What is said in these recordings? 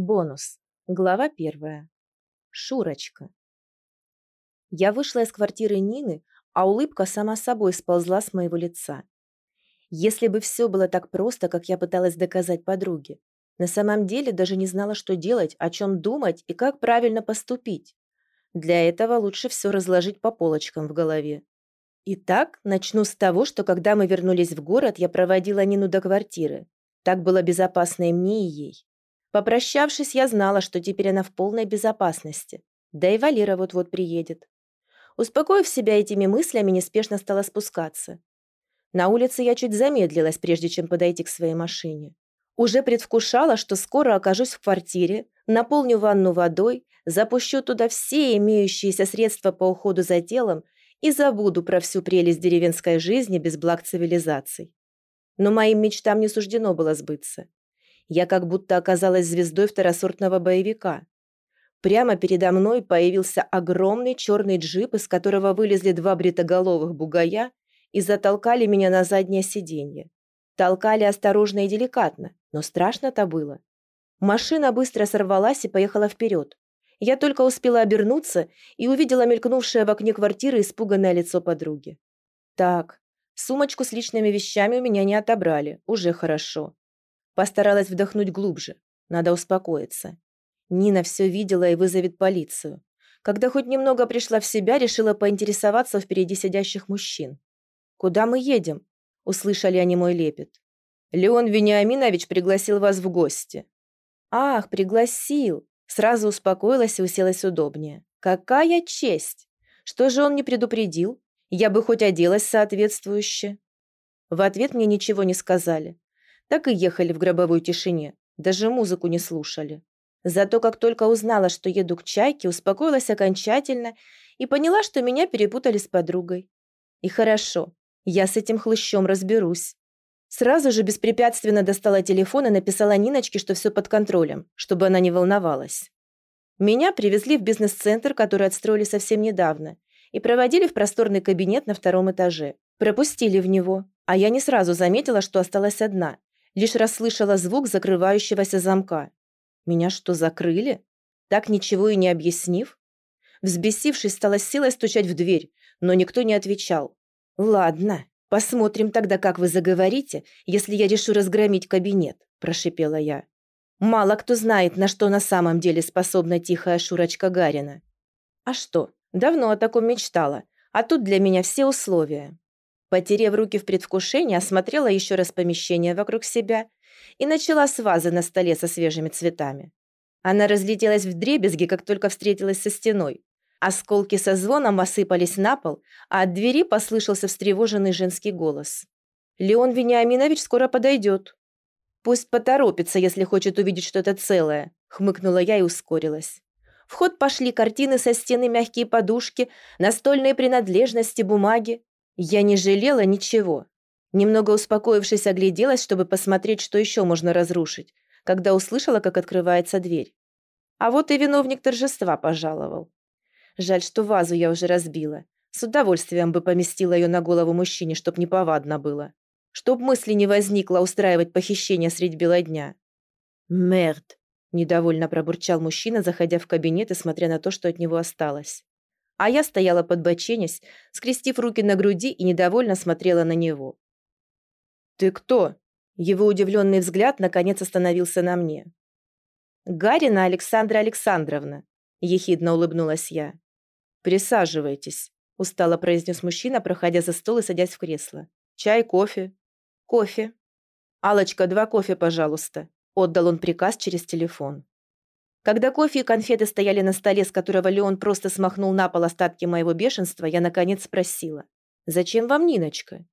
Бонус. Глава первая. Шурочка. Я вышла из квартиры Нины, а улыбка сама собой сползла с моего лица. Если бы все было так просто, как я пыталась доказать подруге. На самом деле даже не знала, что делать, о чем думать и как правильно поступить. Для этого лучше все разложить по полочкам в голове. Итак, начну с того, что когда мы вернулись в город, я проводила Нину до квартиры. Так было безопасно и мне, и ей. Попрощавшись, я знала, что теперь она в полной безопасности. Да и Валера вот-вот приедет. Успокоив себя этими мыслями, неспешно стала спускаться. На улице я чуть замедлилась, прежде чем подойти к своей машине. Уже предвкушала, что скоро окажусь в квартире, наполню ванну водой, запущу туда все имеющиеся средства по уходу за телом и забуду про всю прелесть деревенской жизни без благ цивилизаций. Но моим мечтам не суждено было сбыться. Я как будто оказалась звездой второсортного боевика. Прямо передо мной появился огромный черный джип, из которого вылезли два бритоголовых бугая и затолкали меня на заднее сиденье. Толкали осторожно и деликатно, но страшно-то было. Машина быстро сорвалась и поехала вперед. Я только успела обернуться и увидела мелькнувшее в окне квартиры испуганное лицо подруги. Так, сумочку с личными вещами у меня не отобрали, уже хорошо. Постаралась вдохнуть глубже. Надо успокоиться. Нина все видела и вызовет полицию. Когда хоть немного пришла в себя, решила поинтересоваться впереди сидящих мужчин. «Куда мы едем?» – услышали они мой лепет. «Леон Вениаминович пригласил вас в гости». «Ах, пригласил!» Сразу успокоилась и уселась удобнее. «Какая честь! Что же он не предупредил? Я бы хоть оделась соответствующе». В ответ мне ничего не сказали так и ехали в гробовой тишине, даже музыку не слушали. Зато как только узнала, что еду к Чайке, успокоилась окончательно и поняла, что меня перепутали с подругой. И хорошо, я с этим хлыщом разберусь. Сразу же беспрепятственно достала телефон и написала Ниночке, что все под контролем, чтобы она не волновалась. Меня привезли в бизнес-центр, который отстроили совсем недавно, и проводили в просторный кабинет на втором этаже. Пропустили в него, а я не сразу заметила, что осталась одна, Лишь расслышала звук закрывающегося замка. Меня что, закрыли? Так ничего и не объяснив? Взбесившись, стала силой стучать в дверь, но никто не отвечал. «Ладно, посмотрим тогда, как вы заговорите, если я решу разгромить кабинет», – прошипела я. «Мало кто знает, на что на самом деле способна тихая Шурочка Гарина». «А что, давно о таком мечтала, а тут для меня все условия». Потерев руки в предвкушении, осмотрела еще раз помещение вокруг себя и начала с вазы на столе со свежими цветами. Она разлетелась в дребезги, как только встретилась со стеной. Осколки со звоном осыпались на пол, а от двери послышался встревоженный женский голос. «Леон Вениаминович скоро подойдет». «Пусть поторопится, если хочет увидеть что-то целое», — хмыкнула я и ускорилась. В ход пошли картины со стены, мягкие подушки, настольные принадлежности, бумаги. Я не жалела ничего. Немного успокоившись, огляделась, чтобы посмотреть, что еще можно разрушить, когда услышала, как открывается дверь. А вот и виновник торжества пожаловал. Жаль, что вазу я уже разбила. С удовольствием бы поместила ее на голову мужчине, чтоб неповадно было. Чтоб мысли не возникло устраивать похищение средь бела дня. «Мерд!» – недовольно пробурчал мужчина, заходя в кабинет и смотря на то, что от него осталось. А я стояла под боченясь, скрестив руки на груди и недовольно смотрела на него. «Ты кто?» Его удивленный взгляд наконец остановился на мне. «Гарина Александра Александровна», – ехидно улыбнулась я. «Присаживайтесь», – устало произнес мужчина, проходя за стол и садясь в кресло. «Чай, кофе?» «Кофе». алочка два кофе, пожалуйста», – отдал он приказ через телефон. Когда кофе и конфеты стояли на столе, с которого Леон просто смахнул на пол остатки моего бешенства, я наконец спросила. «Зачем вам Ниночка?»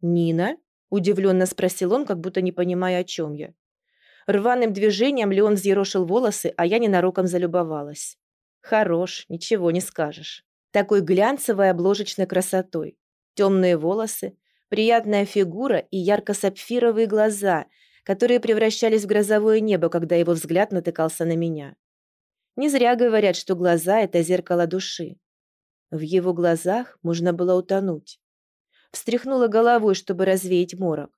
«Нина?» – удивленно спросил он, как будто не понимая, о чем я. Рваным движением Леон взъерошил волосы, а я ненароком залюбовалась. Хорош, ничего не скажешь. Такой глянцевой обложечной красотой. Темные волосы, приятная фигура и ярко-сапфировые глаза, которые превращались в грозовое небо, когда его взгляд натыкался на меня. Не зря говорят, что глаза – это зеркало души. В его глазах можно было утонуть. Встряхнула головой, чтобы развеять морок.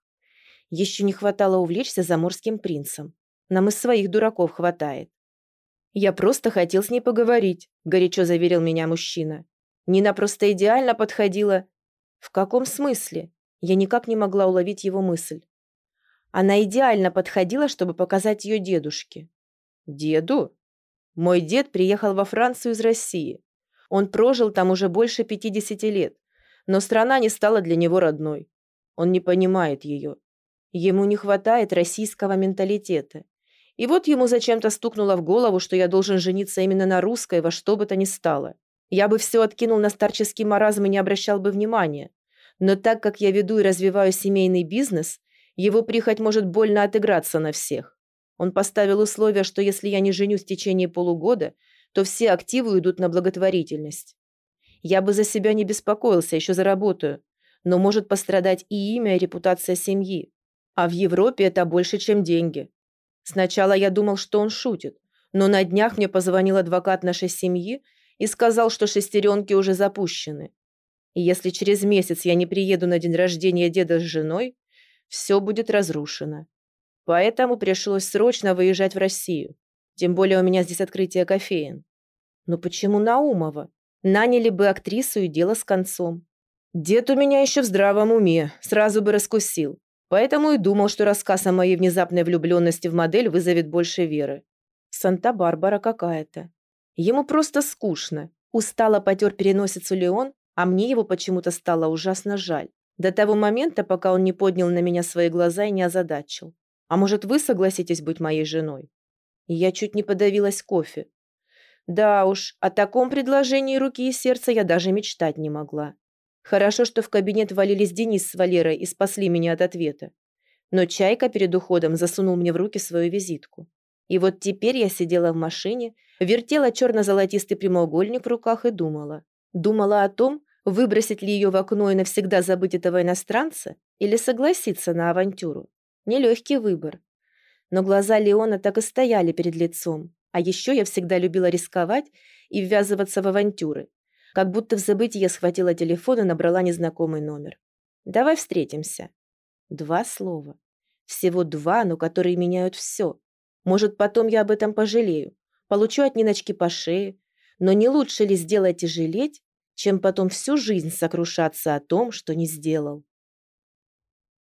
Еще не хватало увлечься заморским принцем. Нам из своих дураков хватает. «Я просто хотел с ней поговорить», – горячо заверил меня мужчина. Нина просто идеально подходила. В каком смысле? Я никак не могла уловить его мысль. Она идеально подходила, чтобы показать ее дедушке. Деду? Мой дед приехал во Францию из России. Он прожил там уже больше 50 лет, но страна не стала для него родной. Он не понимает ее. Ему не хватает российского менталитета. И вот ему зачем-то стукнуло в голову, что я должен жениться именно на русской во что бы то ни стало. Я бы все откинул на старческий маразм и не обращал бы внимания. Но так как я веду и развиваю семейный бизнес, его прихоть может больно отыграться на всех. Он поставил условие, что если я не женюсь в течение полугода, то все активы уйдут на благотворительность. Я бы за себя не беспокоился, еще заработаю, но может пострадать и имя, и репутация семьи. А в Европе это больше, чем деньги. Сначала я думал, что он шутит, но на днях мне позвонил адвокат нашей семьи и сказал, что шестеренки уже запущены. И если через месяц я не приеду на день рождения деда с женой, все будет разрушено. Поэтому пришлось срочно выезжать в Россию. Тем более у меня здесь открытие кофеин. Но почему Наумова? Наняли бы актрису и дело с концом. Дед у меня еще в здравом уме, сразу бы раскусил. Поэтому и думал, что рассказ о моей внезапной влюбленности в модель вызовет больше веры. Санта-Барбара какая-то. Ему просто скучно. Устало потер переносицу Леон, а мне его почему-то стало ужасно жаль. До того момента, пока он не поднял на меня свои глаза и не озадачил. А может, вы согласитесь быть моей женой? И я чуть не подавилась кофе. Да уж, о таком предложении руки и сердца я даже мечтать не могла. Хорошо, что в кабинет валились Денис с Валерой и спасли меня от ответа. Но Чайка перед уходом засунул мне в руки свою визитку. И вот теперь я сидела в машине, вертела черно-золотистый прямоугольник в руках и думала. Думала о том, выбросить ли ее в окно и навсегда забыть этого иностранца, или согласиться на авантюру. Нелегкий выбор. Но глаза Леона так и стояли перед лицом. А еще я всегда любила рисковать и ввязываться в авантюры. Как будто в забытии схватила телефон и набрала незнакомый номер. «Давай встретимся». Два слова. Всего два, но которые меняют все. Может, потом я об этом пожалею. Получу от Ниночки по шее. Но не лучше ли сделать и жалеть, чем потом всю жизнь сокрушаться о том, что не сделал?